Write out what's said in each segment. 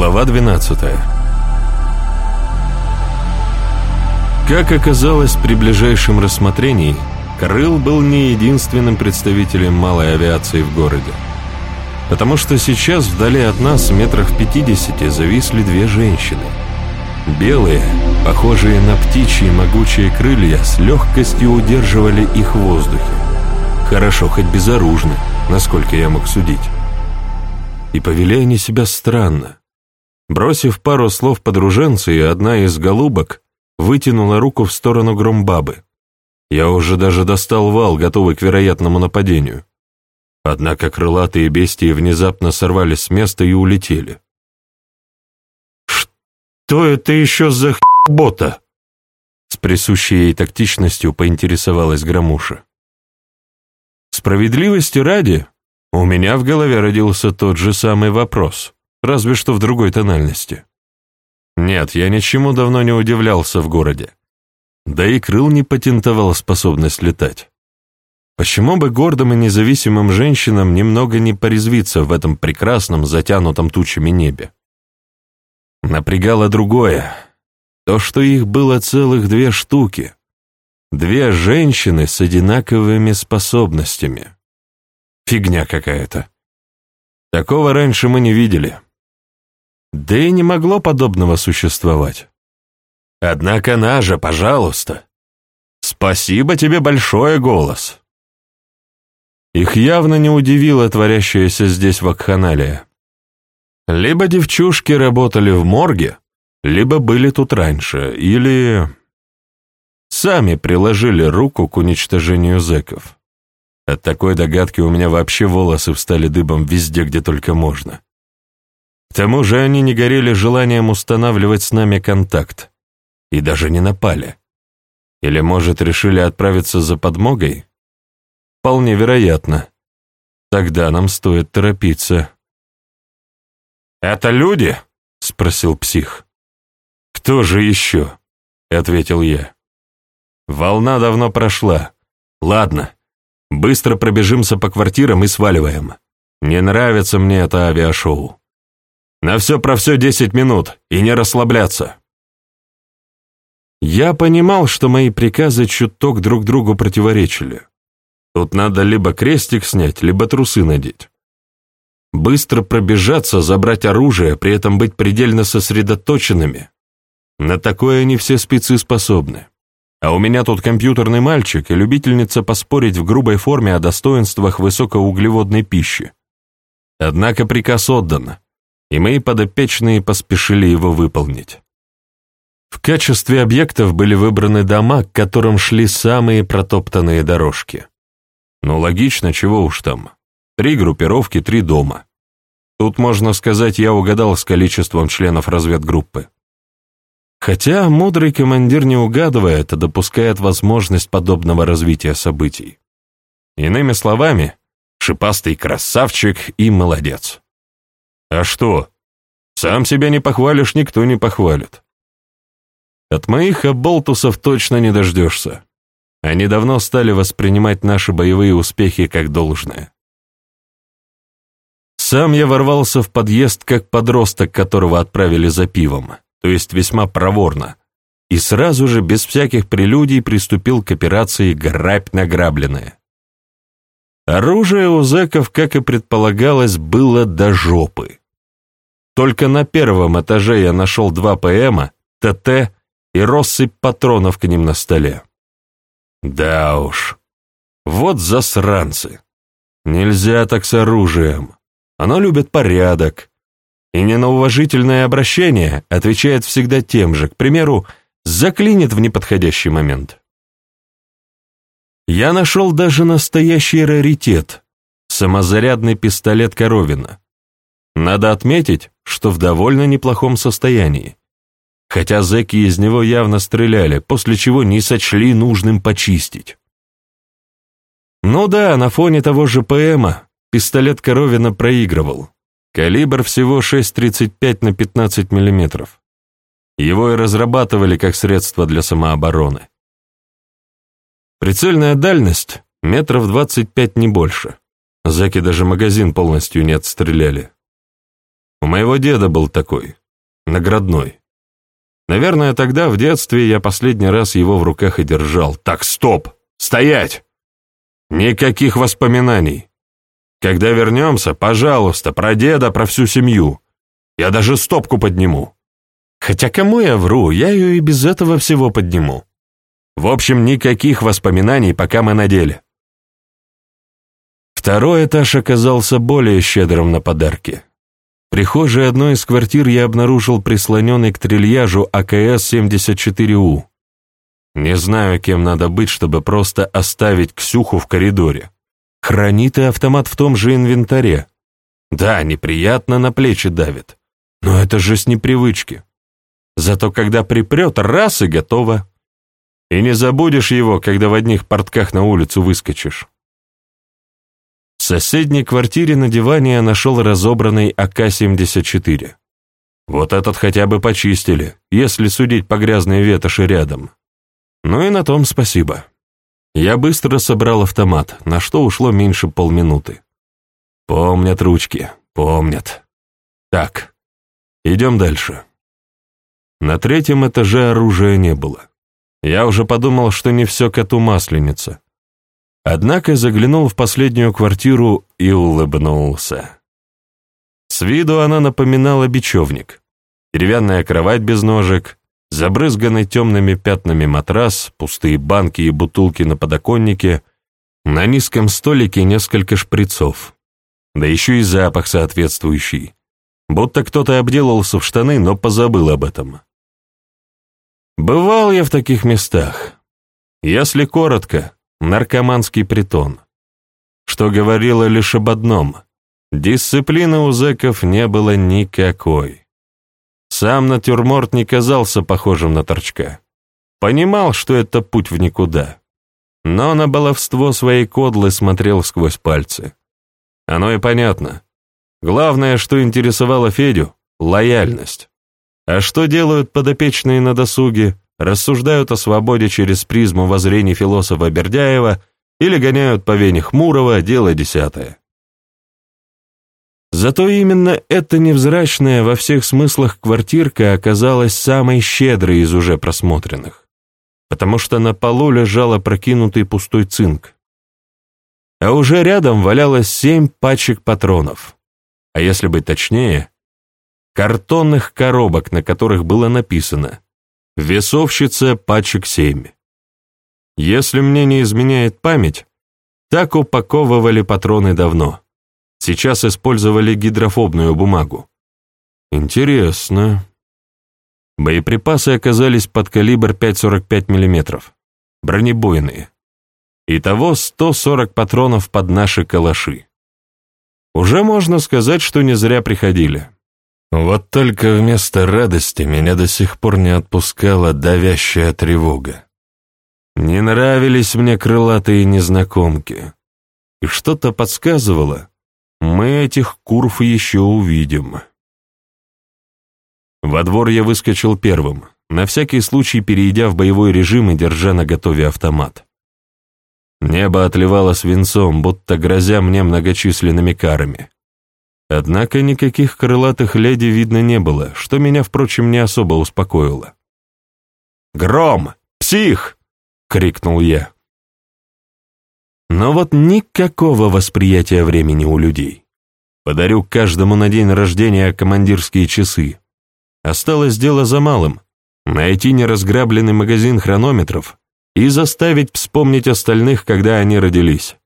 Глава 12 Как оказалось при ближайшем рассмотрении, Крыл был не единственным представителем малой авиации в городе. Потому что сейчас вдали от нас, метрах в пятидесяти, зависли две женщины. Белые, похожие на птичьи могучие крылья, с легкостью удерживали их в воздухе. Хорошо, хоть безоружны, насколько я мог судить. И повели они себя странно. Бросив пару слов подруженцы, одна из голубок вытянула руку в сторону Громбабы. Я уже даже достал вал, готовый к вероятному нападению. Однако крылатые бестии внезапно сорвались с места и улетели. «Что это еще за бота?» С присущей ей тактичностью поинтересовалась Громуша. Справедливости ради, у меня в голове родился тот же самый вопрос, разве что в другой тональности. Нет, я ничему давно не удивлялся в городе. Да и Крыл не патентовал способность летать. Почему бы гордым и независимым женщинам немного не порезвиться в этом прекрасном, затянутом тучами небе? Напрягало другое. То, что их было целых две штуки. Две женщины с одинаковыми способностями. Фигня какая-то. Такого раньше мы не видели. Да и не могло подобного существовать. Однако Нажа, пожалуйста. Спасибо тебе большое, голос. Их явно не удивило творящееся здесь вакханалия. Либо девчушки работали в морге, либо были тут раньше, или... Сами приложили руку к уничтожению зэков. От такой догадки у меня вообще волосы встали дыбом везде, где только можно. К тому же они не горели желанием устанавливать с нами контакт. И даже не напали. Или, может, решили отправиться за подмогой? Вполне вероятно. Тогда нам стоит торопиться. «Это люди?» — спросил псих. «Кто же еще?» — ответил я. «Волна давно прошла. Ладно, быстро пробежимся по квартирам и сваливаем. Не нравится мне это авиашоу». На все про все десять минут, и не расслабляться. Я понимал, что мои приказы чуток друг другу противоречили. Тут надо либо крестик снять, либо трусы надеть. Быстро пробежаться, забрать оружие, при этом быть предельно сосредоточенными. На такое не все спецы способны. А у меня тут компьютерный мальчик и любительница поспорить в грубой форме о достоинствах высокоуглеводной пищи. Однако приказ отдан и мои подопечные поспешили его выполнить. В качестве объектов были выбраны дома, к которым шли самые протоптанные дорожки. Ну, логично, чего уж там. Три группировки, три дома. Тут, можно сказать, я угадал с количеством членов разведгруппы. Хотя мудрый командир не угадывает, а допускает возможность подобного развития событий. Иными словами, шипастый красавчик и молодец. А что? Сам себя не похвалишь, никто не похвалит. От моих оболтусов точно не дождешься. Они давно стали воспринимать наши боевые успехи как должное. Сам я ворвался в подъезд как подросток, которого отправили за пивом, то есть весьма проворно, и сразу же, без всяких прелюдий, приступил к операции «Грабь награбленное». Оружие у зэков, как и предполагалось, было до жопы. Только на первом этаже я нашел два ПМа, ТТ и россыпь патронов к ним на столе. Да уж, вот засранцы. Нельзя так с оружием. Оно любит порядок. И не на уважительное обращение отвечает всегда тем же, к примеру, заклинит в неподходящий момент. Я нашел даже настоящий раритет — самозарядный пистолет Коровина. Надо отметить, что в довольно неплохом состоянии. Хотя зэки из него явно стреляли, после чего не сочли нужным почистить. Ну да, на фоне того же ПМа пистолет Коровина проигрывал. Калибр всего 6,35 на 15 мм. Его и разрабатывали как средство для самообороны. Прицельная дальность — метров 25 не больше. Зэки даже магазин полностью не отстреляли. У моего деда был такой, наградной. Наверное, тогда, в детстве, я последний раз его в руках и держал. Так, стоп! Стоять! Никаких воспоминаний. Когда вернемся, пожалуйста, про деда, про всю семью. Я даже стопку подниму. Хотя кому я вру, я ее и без этого всего подниму. В общем, никаких воспоминаний, пока мы на деле. Второй этаж оказался более щедрым на подарки. Прихожей одной из квартир я обнаружил прислоненный к трильяжу АКС-74У. Не знаю, кем надо быть, чтобы просто оставить Ксюху в коридоре. Хранит и автомат в том же инвентаре. Да, неприятно на плечи давит. Но это же с непривычки. Зато когда припрет, раз и готово. И не забудешь его, когда в одних портках на улицу выскочишь. Соседней квартире на диване я нашел разобранный АК-74. Вот этот хотя бы почистили, если судить по грязной ветоши рядом. Ну и на том спасибо. Я быстро собрал автомат, на что ушло меньше полминуты. Помнят ручки, помнят. Так, идем дальше. На третьем этаже оружия не было. Я уже подумал, что не все коту масленица. Однако заглянул в последнюю квартиру и улыбнулся. С виду она напоминала бечевник. Деревянная кровать без ножек, забрызганный темными пятнами матрас, пустые банки и бутылки на подоконнике, на низком столике несколько шприцов. Да еще и запах соответствующий. Будто кто-то обделался в штаны, но позабыл об этом. Бывал я в таких местах. Если коротко, наркоманский притон, что говорило лишь об одном — дисциплины у зэков не было никакой. Сам натюрморт не казался похожим на торчка. Понимал, что это путь в никуда. Но на баловство своей кодлы смотрел сквозь пальцы. Оно и понятно. Главное, что интересовало Федю — лояльность. А что делают подопечные на досуге, рассуждают о свободе через призму воззрений философа Бердяева или гоняют по вене Хмурого, дело десятое. Зато именно эта невзрачная во всех смыслах квартирка оказалась самой щедрой из уже просмотренных, потому что на полу лежал опрокинутый пустой цинк. А уже рядом валялось семь пачек патронов, а если быть точнее, картонных коробок, на которых было написано Весовщица пачек семь. Если мне не изменяет память, так упаковывали патроны давно. Сейчас использовали гидрофобную бумагу. Интересно. Боеприпасы оказались под калибр 5,45 мм, бронебойные. Итого 140 патронов под наши калаши. Уже можно сказать, что не зря приходили. Вот только вместо радости меня до сих пор не отпускала давящая тревога. Не нравились мне крылатые незнакомки. И что-то подсказывало, мы этих курв еще увидим. Во двор я выскочил первым, на всякий случай перейдя в боевой режим и держа на готове автомат. Небо отливало свинцом, будто грозя мне многочисленными карами. Однако никаких крылатых леди видно не было, что меня, впрочем, не особо успокоило. «Гром! Псих!» — крикнул я. Но вот никакого восприятия времени у людей. Подарю каждому на день рождения командирские часы. Осталось дело за малым — найти неразграбленный магазин хронометров и заставить вспомнить остальных, когда они родились.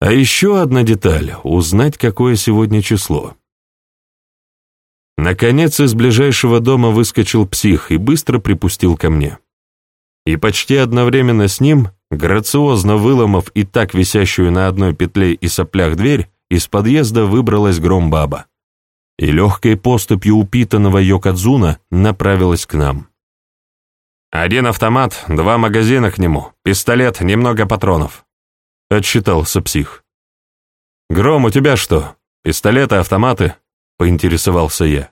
А еще одна деталь — узнать, какое сегодня число. Наконец из ближайшего дома выскочил псих и быстро припустил ко мне. И почти одновременно с ним, грациозно выломав и так висящую на одной петле и соплях дверь, из подъезда выбралась громбаба. И легкой поступью упитанного Йокадзуна направилась к нам. «Один автомат, два магазина к нему, пистолет, немного патронов», — отчитался псих. «Гром, у тебя что, пистолеты, автоматы?» — поинтересовался я.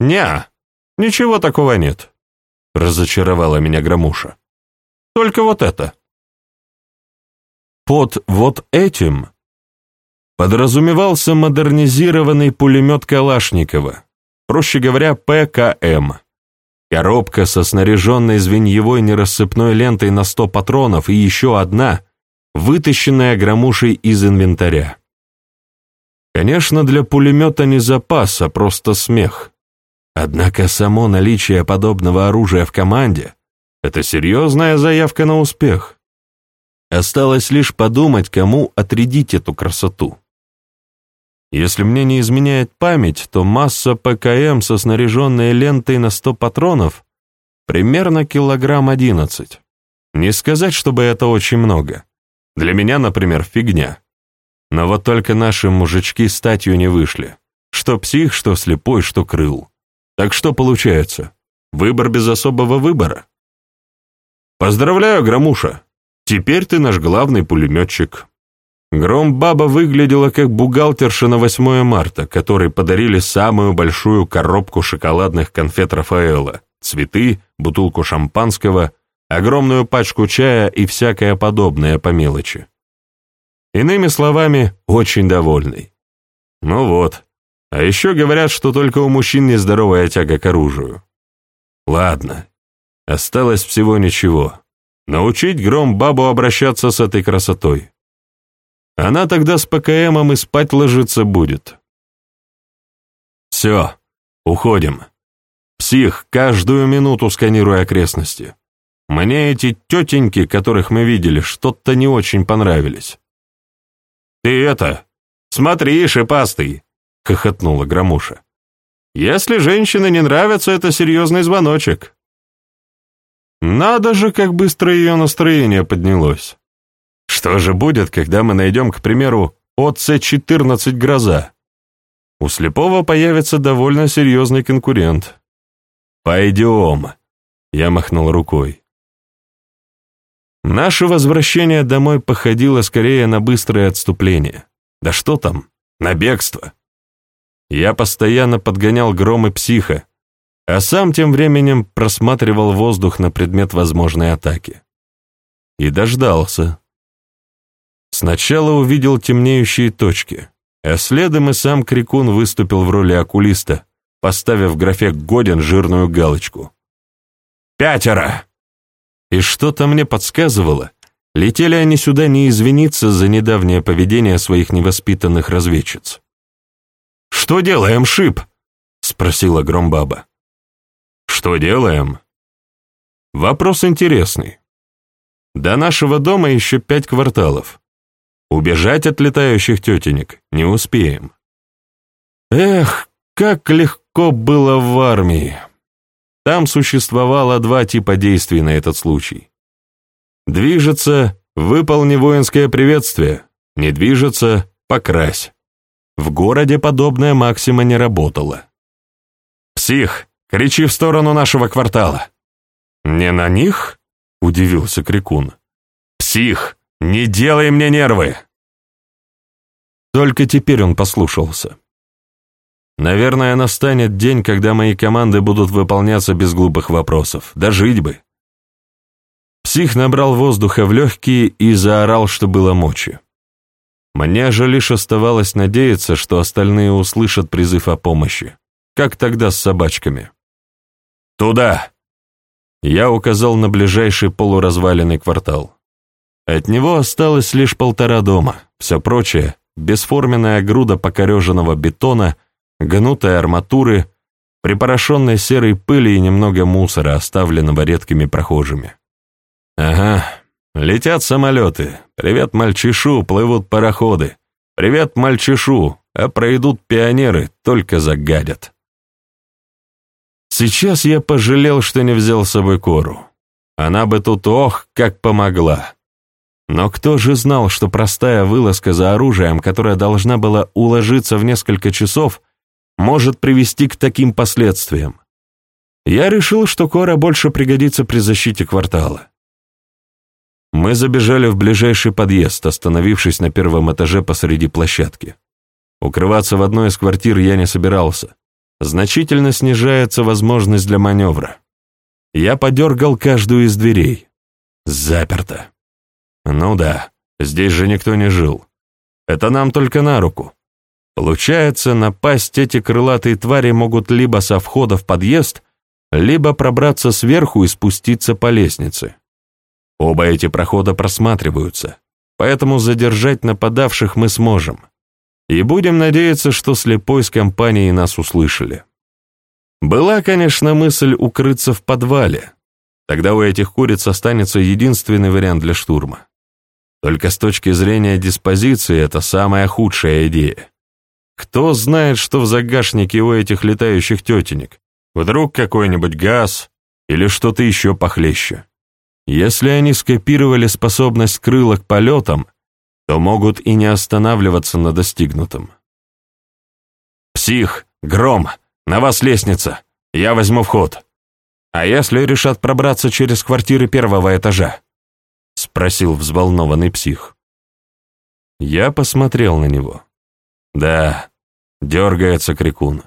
«Не, ничего такого нет», — разочаровала меня Громуша. «Только вот это». «Под вот этим подразумевался модернизированный пулемет Калашникова, проще говоря, ПКМ. Коробка со снаряженной звеньевой нерассыпной лентой на 100 патронов и еще одна, вытащенная громушей из инвентаря. Конечно, для пулемета не запас, а просто смех. Однако само наличие подобного оружия в команде — это серьезная заявка на успех. Осталось лишь подумать, кому отрядить эту красоту. Если мне не изменяет память, то масса ПКМ со снаряженной лентой на 100 патронов примерно килограмм 11. Не сказать, чтобы это очень много. Для меня, например, фигня. Но вот только наши мужички статью не вышли. Что псих, что слепой, что крыл. Так что получается? Выбор без особого выбора? Поздравляю, Громуша. Теперь ты наш главный пулеметчик. Гром-баба выглядела как бухгалтерша на 8 марта, которой подарили самую большую коробку шоколадных конфет Рафаэла, цветы, бутылку шампанского, огромную пачку чая и всякое подобное по мелочи. Иными словами, очень довольный. Ну вот. А еще говорят, что только у мужчин нездоровая тяга к оружию. Ладно. Осталось всего ничего. Научить Гром-бабу обращаться с этой красотой. Она тогда с ПКМом и спать ложиться будет. Все, уходим. Псих, каждую минуту сканируя окрестности. Мне эти тетеньки, которых мы видели, что-то не очень понравились. «Ты это, смотри, шипастый!» — хохотнула Громуша. «Если женщины не нравятся, это серьезный звоночек». Надо же, как быстро ее настроение поднялось. Что же будет, когда мы найдем, к примеру, ОЦ-14 «Гроза»? У слепого появится довольно серьезный конкурент. «Пойдем», — я махнул рукой. Наше возвращение домой походило скорее на быстрое отступление. Да что там, на бегство. Я постоянно подгонял громы психа, а сам тем временем просматривал воздух на предмет возможной атаки. И дождался. Сначала увидел темнеющие точки, а следом и сам Крикун выступил в роли окулиста, поставив в графе «Годен» жирную галочку. «Пятеро!» И что-то мне подсказывало, летели они сюда не извиниться за недавнее поведение своих невоспитанных разведчиц. «Что делаем, Шип?» — спросила Громбаба. «Что делаем?» Вопрос интересный. До нашего дома еще пять кварталов. Убежать от летающих тетенек не успеем. Эх, как легко было в армии. Там существовало два типа действий на этот случай. Движется — выполни воинское приветствие, не движется — покрась. В городе подобная максима не работала. «Псих, кричи в сторону нашего квартала!» «Не на них?» — удивился Крикун. «Псих, не делай мне нервы!» Только теперь он послушался. Наверное, настанет день, когда мои команды будут выполняться без глупых вопросов. Да жить бы. Псих набрал воздуха в легкие и заорал, что было мочи. Мне же лишь оставалось надеяться, что остальные услышат призыв о помощи, как тогда с собачками. «Туда!» Я указал на ближайший полуразваленный квартал. От него осталось лишь полтора дома, все прочее — бесформенная груда покореженного бетона — гнутой арматуры, припорошенной серой пыли и немного мусора, оставленного редкими прохожими. Ага, летят самолеты. Привет, мальчишу, плывут пароходы. Привет, мальчишу, а пройдут пионеры, только загадят. Сейчас я пожалел, что не взял с собой кору. Она бы тут ох, как помогла. Но кто же знал, что простая вылазка за оружием, которая должна была уложиться в несколько часов, может привести к таким последствиям. Я решил, что Кора больше пригодится при защите квартала. Мы забежали в ближайший подъезд, остановившись на первом этаже посреди площадки. Укрываться в одной из квартир я не собирался. Значительно снижается возможность для маневра. Я подергал каждую из дверей. Заперто. Ну да, здесь же никто не жил. Это нам только на руку. Получается, напасть эти крылатые твари могут либо со входа в подъезд, либо пробраться сверху и спуститься по лестнице. Оба эти прохода просматриваются, поэтому задержать нападавших мы сможем. И будем надеяться, что слепой с компанией нас услышали. Была, конечно, мысль укрыться в подвале. Тогда у этих куриц останется единственный вариант для штурма. Только с точки зрения диспозиции это самая худшая идея. Кто знает, что в загашнике у этих летающих тетенек? Вдруг какой-нибудь газ или что-то еще похлеще. Если они скопировали способность крылок полетам, то могут и не останавливаться на достигнутом. «Псих! Гром! На вас лестница! Я возьму вход!» «А если решат пробраться через квартиры первого этажа?» — спросил взволнованный псих. Я посмотрел на него. Да, дергается крикун.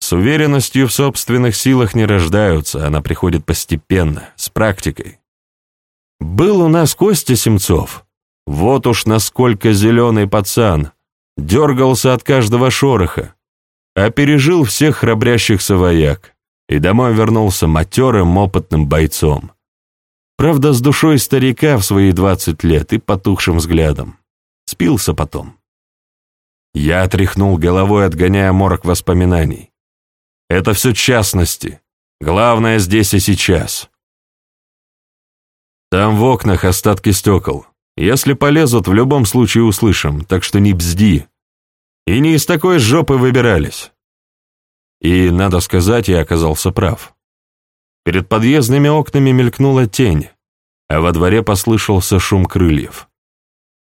С уверенностью в собственных силах не рождаются, она приходит постепенно, с практикой. Был у нас Костя Семцов. Вот уж насколько зеленый пацан. Дергался от каждого шороха, а пережил всех храбрящихся вояк и домой вернулся матерым, опытным бойцом. Правда, с душой старика в свои двадцать лет и потухшим взглядом. Спился потом. Я отряхнул головой, отгоняя морок воспоминаний. Это все частности. Главное здесь и сейчас. Там в окнах остатки стекол. Если полезут, в любом случае услышим, так что не бзди. И не из такой жопы выбирались. И, надо сказать, я оказался прав. Перед подъездными окнами мелькнула тень, а во дворе послышался шум крыльев.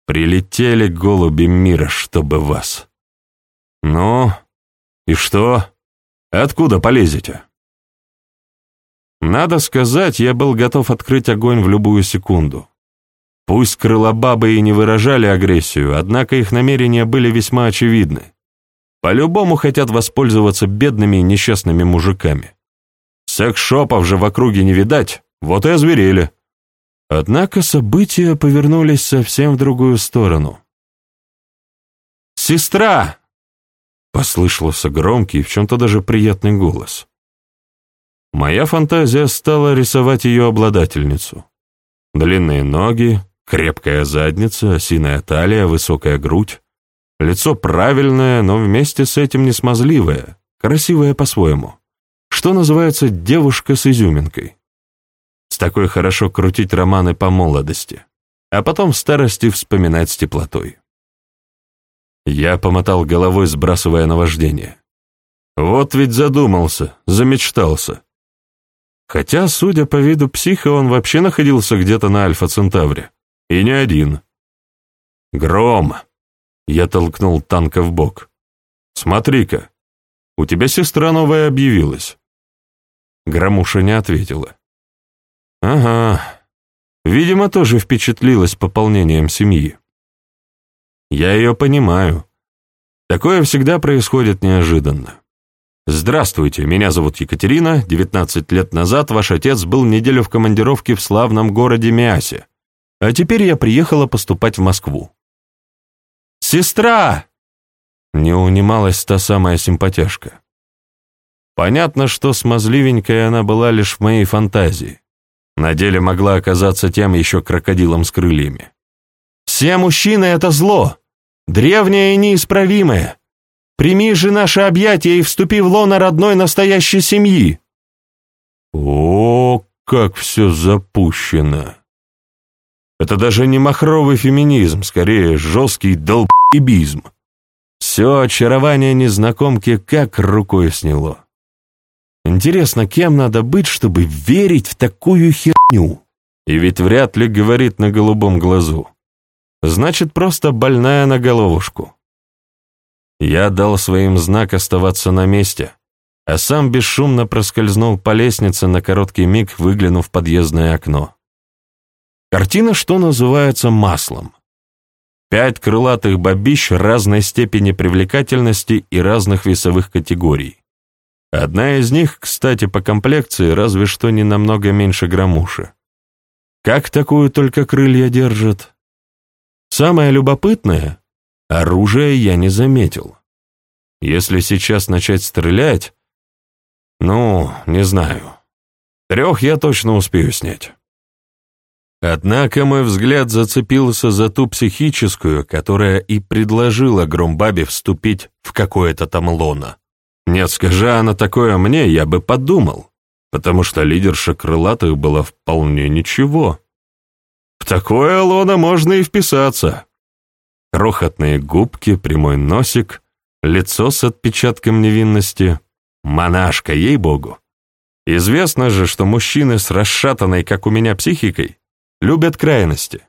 Прилетели голуби мира, чтобы вас. Ну, и что? Откуда полезете? Надо сказать, я был готов открыть огонь в любую секунду. Пусть крылобабы и не выражали агрессию, однако их намерения были весьма очевидны. По-любому хотят воспользоваться бедными и несчастными мужиками. Секс-шопов же в округе не видать, вот и озверели. Однако события повернулись совсем в другую сторону. «Сестра!» — послышался громкий, в чем-то даже приятный голос. Моя фантазия стала рисовать ее обладательницу. Длинные ноги, крепкая задница, осиная талия, высокая грудь. Лицо правильное, но вместе с этим не смазливое, красивое по-своему. Что называется девушка с изюминкой. С такой хорошо крутить романы по молодости, а потом в старости вспоминать с теплотой. Я помотал головой, сбрасывая наваждение. Вот ведь задумался, замечтался. Хотя, судя по виду психа, он вообще находился где-то на Альфа-Центавре. И не один. «Гром!» Я толкнул танка в бок. «Смотри-ка, у тебя сестра новая объявилась». Громуша не ответила. «Ага, видимо, тоже впечатлилась пополнением семьи. Я ее понимаю. Такое всегда происходит неожиданно. Здравствуйте, меня зовут Екатерина. 19 лет назад ваш отец был неделю в командировке в славном городе Миасе, а теперь я приехала поступать в Москву. «Сестра!» Не унималась та самая симпатяшка. Понятно, что смазливенькая она была лишь в моей фантазии. На деле могла оказаться тем еще крокодилом с крыльями. «Все мужчины — это зло, древнее и неисправимое. Прими же наше объятие и вступи в лоно родной настоящей семьи». О, как все запущено! Это даже не махровый феминизм, скорее жесткий долб***бизм. Все очарование незнакомки как рукой сняло. Интересно, кем надо быть, чтобы верить в такую херню? И ведь вряд ли говорит на голубом глазу. Значит, просто больная на головушку. Я дал своим знак оставаться на месте, а сам бесшумно проскользнул по лестнице на короткий миг, выглянув в подъездное окно. Картина, что называется, маслом. Пять крылатых бабищ разной степени привлекательности и разных весовых категорий. Одна из них, кстати, по комплекции, разве что не намного меньше громуши. Как такую только крылья держат? Самое любопытное, Оружия я не заметил. Если сейчас начать стрелять, ну, не знаю. Трех я точно успею снять. Однако мой взгляд зацепился за ту психическую, которая и предложила Громбабе вступить в какое-то там лоно. Нет, скажи она такое мне, я бы подумал, потому что лидерша крылатых была вполне ничего. В такое лоно можно и вписаться. Крохотные губки, прямой носик, лицо с отпечатком невинности. Монашка, ей-богу. Известно же, что мужчины с расшатанной, как у меня, психикой любят крайности.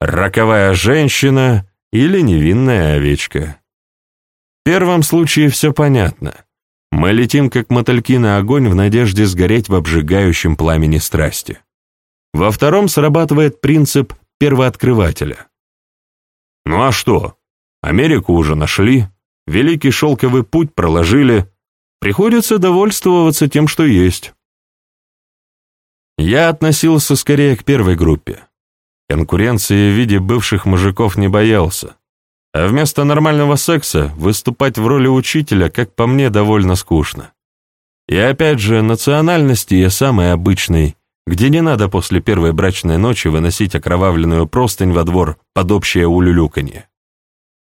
Роковая женщина или невинная овечка. В первом случае все понятно. Мы летим, как мотыльки на огонь, в надежде сгореть в обжигающем пламени страсти. Во втором срабатывает принцип первооткрывателя. Ну а что? Америку уже нашли, великий шелковый путь проложили, приходится довольствоваться тем, что есть. Я относился скорее к первой группе. Конкуренции в виде бывших мужиков не боялся. А вместо нормального секса выступать в роли учителя, как по мне, довольно скучно. И опять же, национальности я самый обычный, где не надо после первой брачной ночи выносить окровавленную простынь во двор под общее улюлюканье.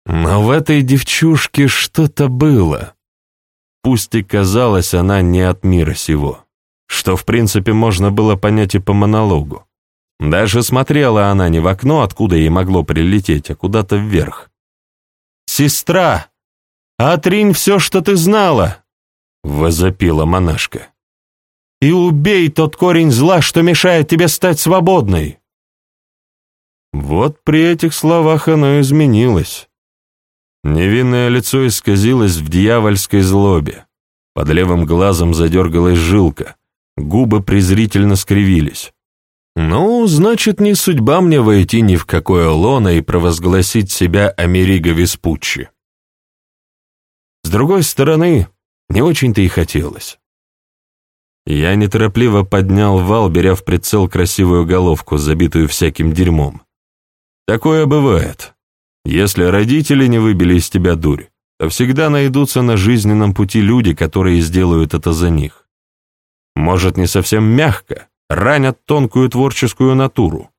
Но в этой девчушке что-то было. Пусть и казалась она не от мира сего, что в принципе можно было понять и по монологу. Даже смотрела она не в окно, откуда ей могло прилететь, а куда-то вверх. «Сестра, отринь все, что ты знала!» — возопила монашка и убей тот корень зла, что мешает тебе стать свободной. Вот при этих словах оно изменилось. Невинное лицо исказилось в дьявольской злобе. Под левым глазом задергалась жилка, губы презрительно скривились. Ну, значит, не судьба мне войти ни в какое лоно и провозгласить себя Америго Веспуччи. С другой стороны, не очень-то и хотелось. Я неторопливо поднял вал, беря в прицел красивую головку, забитую всяким дерьмом. Такое бывает. Если родители не выбили из тебя дурь, то всегда найдутся на жизненном пути люди, которые сделают это за них. Может, не совсем мягко, ранят тонкую творческую натуру.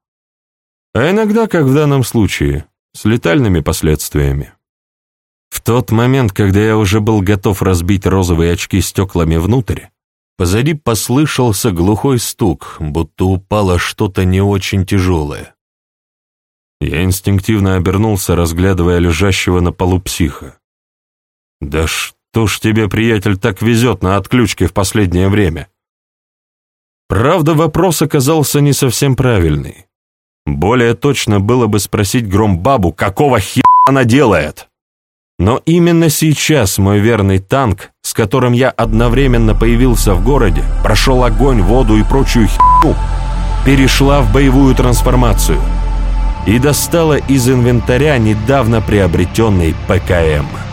А иногда, как в данном случае, с летальными последствиями. В тот момент, когда я уже был готов разбить розовые очки стеклами внутрь, Позади послышался глухой стук, будто упало что-то не очень тяжелое. Я инстинктивно обернулся, разглядывая лежащего на полу психа. «Да что ж тебе, приятель, так везет на отключке в последнее время?» Правда, вопрос оказался не совсем правильный. Более точно было бы спросить Громбабу, какого хера она делает? Но именно сейчас мой верный танк, с которым я одновременно появился в городе, прошел огонь, воду и прочую херню, перешла в боевую трансформацию и достала из инвентаря недавно приобретенный ПКМ.